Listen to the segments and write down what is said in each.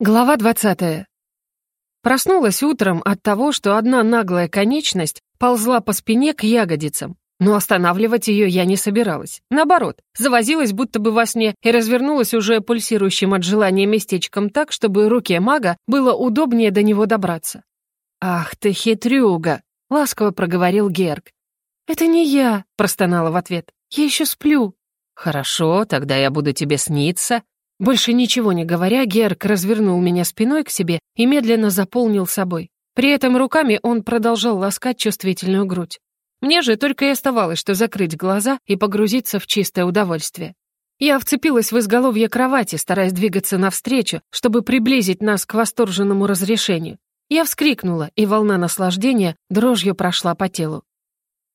Глава 20. Проснулась утром от того, что одна наглая конечность ползла по спине к ягодицам. Но останавливать ее я не собиралась. Наоборот, завозилась будто бы во сне и развернулась уже пульсирующим от желания местечком так, чтобы руке мага было удобнее до него добраться. «Ах ты хитрюга!» — ласково проговорил Герг. «Это не я», — простонала в ответ. «Я еще сплю». «Хорошо, тогда я буду тебе сниться», больше ничего не говоря, Герк развернул меня спиной к себе и медленно заполнил собой. При этом руками он продолжал ласкать чувствительную грудь. Мне же только и оставалось, что закрыть глаза и погрузиться в чистое удовольствие. Я вцепилась в изголовье кровати, стараясь двигаться навстречу, чтобы приблизить нас к восторженному разрешению. Я вскрикнула, и волна наслаждения дрожью прошла по телу.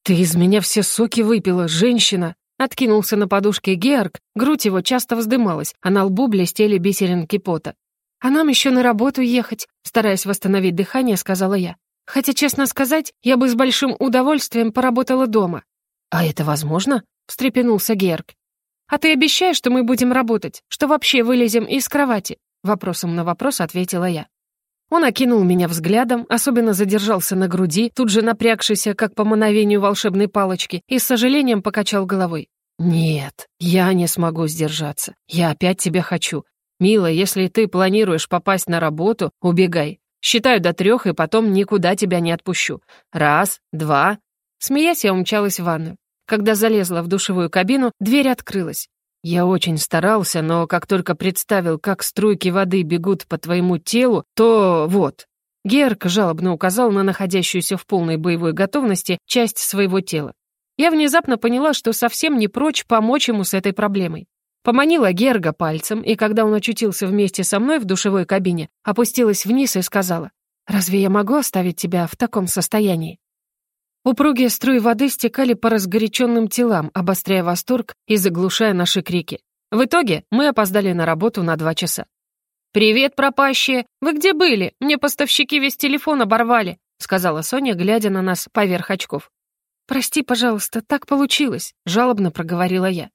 «Ты из меня все соки выпила, женщина!» Откинулся на подушке Георг, грудь его часто вздымалась, а на лбу блестели бисеринки пота. «А нам еще на работу ехать», стараясь восстановить дыхание, сказала я. «Хотя, честно сказать, я бы с большим удовольствием поработала дома». «А это возможно?» — встрепенулся Георг. «А ты обещаешь, что мы будем работать, что вообще вылезем из кровати?» Вопросом на вопрос ответила я. Он окинул меня взглядом, особенно задержался на груди, тут же напрягшийся, как по мановению волшебной палочки, и с сожалением покачал головой. «Нет, я не смогу сдержаться. Я опять тебя хочу. Мила, если ты планируешь попасть на работу, убегай. Считаю до трех, и потом никуда тебя не отпущу. Раз, два...» Смеясь, я умчалась в ванную. Когда залезла в душевую кабину, дверь открылась. Я очень старался, но как только представил, как струйки воды бегут по твоему телу, то вот. Герк жалобно указал на находящуюся в полной боевой готовности часть своего тела. Я внезапно поняла, что совсем не прочь помочь ему с этой проблемой. Поманила Герга пальцем, и когда он очутился вместе со мной в душевой кабине, опустилась вниз и сказала, «Разве я могу оставить тебя в таком состоянии?» Упругие струи воды стекали по разгоряченным телам, обостряя восторг и заглушая наши крики. В итоге мы опоздали на работу на два часа. «Привет, пропащие! Вы где были? Мне поставщики весь телефон оборвали», сказала Соня, глядя на нас поверх очков. «Прости, пожалуйста, так получилось», — жалобно проговорила я.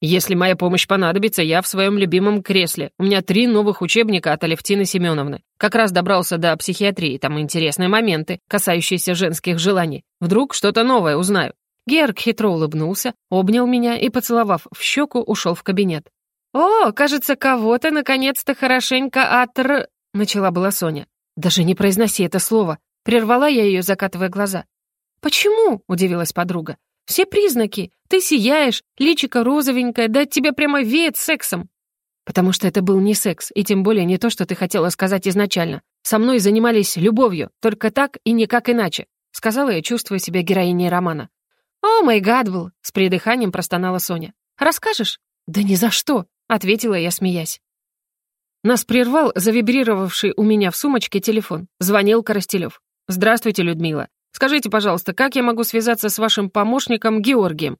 «Если моя помощь понадобится, я в своем любимом кресле. У меня три новых учебника от Алевтины Семеновны. Как раз добрался до психиатрии, там интересные моменты, касающиеся женских желаний. Вдруг что-то новое узнаю». Герк хитро улыбнулся, обнял меня и, поцеловав в щеку, ушел в кабинет. «О, кажется, кого-то наконец-то хорошенько отр...» — начала была Соня. «Даже не произноси это слово», — прервала я ее, закатывая глаза. «Почему?» — удивилась подруга. «Все признаки. Ты сияешь, личико розовенькое, да от тебя прямо веет сексом». «Потому что это был не секс, и тем более не то, что ты хотела сказать изначально. Со мной занимались любовью, только так и никак иначе», — сказала я, чувствуя себя героиней романа. «О, май гадвелл!» — с придыханием простонала Соня. «Расскажешь?» «Да ни за что!» — ответила я, смеясь. Нас прервал завибрировавший у меня в сумочке телефон. Звонил Коростелев. «Здравствуйте, Людмила. Скажите, пожалуйста, как я могу связаться с вашим помощником Георгием?»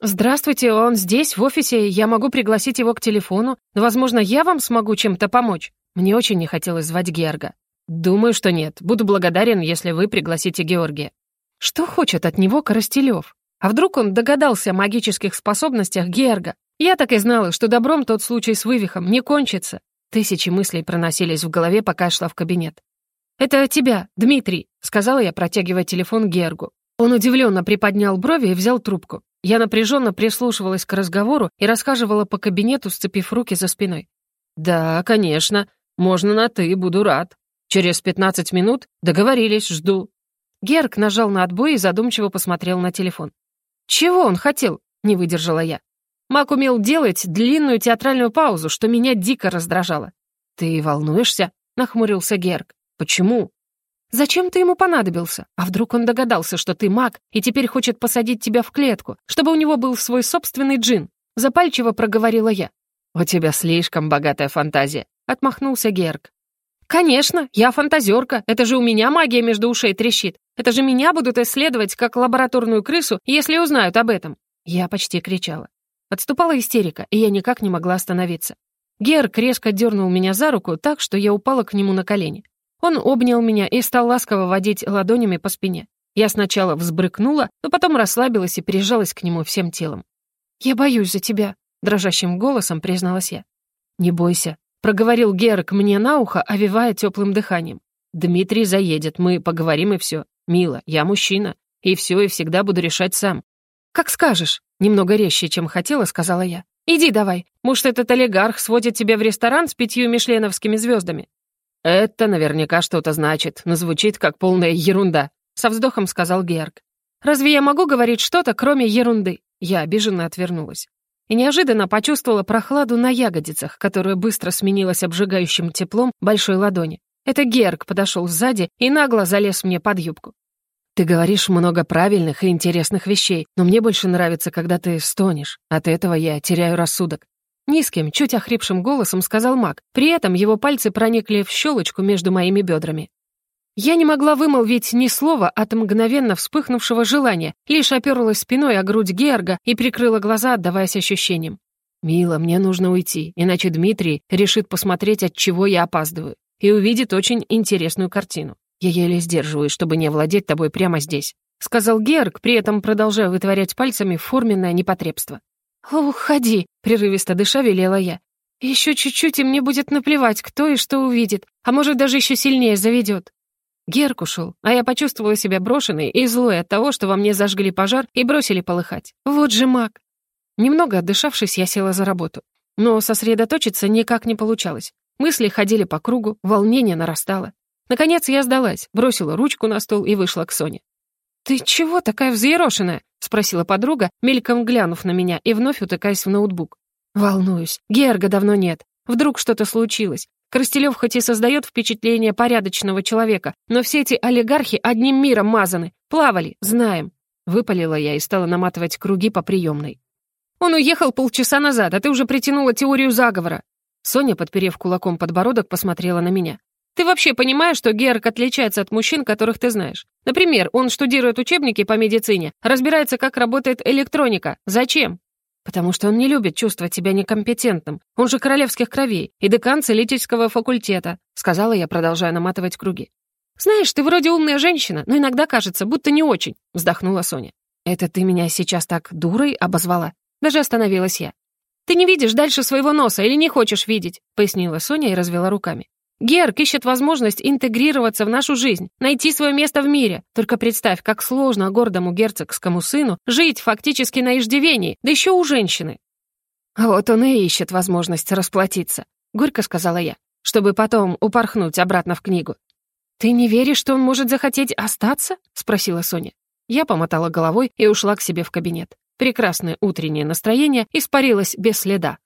«Здравствуйте, он здесь, в офисе, я могу пригласить его к телефону, но, возможно, я вам смогу чем-то помочь». Мне очень не хотелось звать Георга. «Думаю, что нет. Буду благодарен, если вы пригласите Георгия». Что хочет от него Коростелев? А вдруг он догадался о магических способностях Георга? Я так и знала, что добром тот случай с вывихом не кончится. Тысячи мыслей проносились в голове, пока шла в кабинет. «Это тебя, Дмитрий», — сказала я, протягивая телефон Гергу. Он удивленно приподнял брови и взял трубку. Я напряженно прислушивалась к разговору и рассказывала по кабинету, сцепив руки за спиной. «Да, конечно. Можно на «ты», буду рад. Через пятнадцать минут договорились, жду». Герг нажал на отбой и задумчиво посмотрел на телефон. «Чего он хотел?» — не выдержала я. Мак умел делать длинную театральную паузу, что меня дико раздражало. «Ты волнуешься?» — нахмурился Герг. «Почему?» «Зачем ты ему понадобился? А вдруг он догадался, что ты маг, и теперь хочет посадить тебя в клетку, чтобы у него был свой собственный джин?» Запальчиво проговорила я. «У тебя слишком богатая фантазия», — отмахнулся Герк. «Конечно, я фантазерка. Это же у меня магия между ушей трещит. Это же меня будут исследовать как лабораторную крысу, если узнают об этом». Я почти кричала. Отступала истерика, и я никак не могла остановиться. Герк резко дернул меня за руку так, что я упала к нему на колени. Он обнял меня и стал ласково водить ладонями по спине. Я сначала взбрыкнула, но потом расслабилась и прижалась к нему всем телом. «Я боюсь за тебя», — дрожащим голосом призналась я. «Не бойся. — проговорил Герк мне на ухо, овивая теплым дыханием. «Дмитрий заедет, мы поговорим и все. Мила, я мужчина, и все и всегда буду решать сам». «Как скажешь», — немного резче, чем хотела, сказала я. «Иди давай. Может, этот олигарх сводит тебя в ресторан с пятью мишленовскими звездами?» «Это наверняка что-то значит, но звучит как полная ерунда», — со вздохом сказал Георг. «Разве я могу говорить что-то, кроме ерунды?» Я обиженно отвернулась. И неожиданно почувствовала прохладу на ягодицах, которая быстро сменилась обжигающим теплом большой ладони. Это Герк подошел сзади и нагло залез мне под юбку. «Ты говоришь много правильных и интересных вещей, но мне больше нравится, когда ты стонешь. От этого я теряю рассудок». Низким, чуть охрипшим голосом сказал маг. При этом его пальцы проникли в щелочку между моими бедрами. Я не могла вымолвить ни слова от мгновенно вспыхнувшего желания, лишь оперлась спиной о грудь Георга и прикрыла глаза, отдаваясь ощущениям. «Мила, мне нужно уйти, иначе Дмитрий решит посмотреть, от чего я опаздываю, и увидит очень интересную картину. Я еле сдерживаюсь, чтобы не овладеть тобой прямо здесь», сказал Георг, при этом продолжая вытворять пальцами форменное непотребство. «Уходи», — прерывисто дыша велела я. «Еще чуть-чуть, и мне будет наплевать, кто и что увидит, а может, даже еще сильнее заведет». Герк ушел, а я почувствовала себя брошенной и злой от того, что во мне зажгли пожар и бросили полыхать. Вот же маг! Немного отдышавшись, я села за работу. Но сосредоточиться никак не получалось. Мысли ходили по кругу, волнение нарастало. Наконец я сдалась, бросила ручку на стол и вышла к Соне. «Ты чего такая взъерошенная?» — спросила подруга, мельком глянув на меня и вновь утыкаясь в ноутбук. «Волнуюсь. Герга давно нет. Вдруг что-то случилось. Коростелев хоть и создает впечатление порядочного человека, но все эти олигархи одним миром мазаны. Плавали, знаем. Выпалила я и стала наматывать круги по приемной. Он уехал полчаса назад, а ты уже притянула теорию заговора. Соня, подперев кулаком подбородок, посмотрела на меня. Ты вообще понимаешь, что Герк отличается от мужчин, которых ты знаешь? Например, он штудирует учебники по медицине, разбирается, как работает электроника. Зачем? «Потому что он не любит чувствовать себя некомпетентным. Он же королевских кровей и декан целительского факультета», сказала я, продолжая наматывать круги. «Знаешь, ты вроде умная женщина, но иногда кажется, будто не очень», вздохнула Соня. «Это ты меня сейчас так дурой обозвала?» Даже остановилась я. «Ты не видишь дальше своего носа или не хочешь видеть?» пояснила Соня и развела руками. Герк ищет возможность интегрироваться в нашу жизнь, найти свое место в мире. Только представь, как сложно гордому герцогскому сыну жить фактически на иждивении, да еще у женщины. «Вот он и ищет возможность расплатиться», — горько сказала я, чтобы потом упорхнуть обратно в книгу. «Ты не веришь, что он может захотеть остаться?» — спросила Соня. Я помотала головой и ушла к себе в кабинет. Прекрасное утреннее настроение испарилось без следа.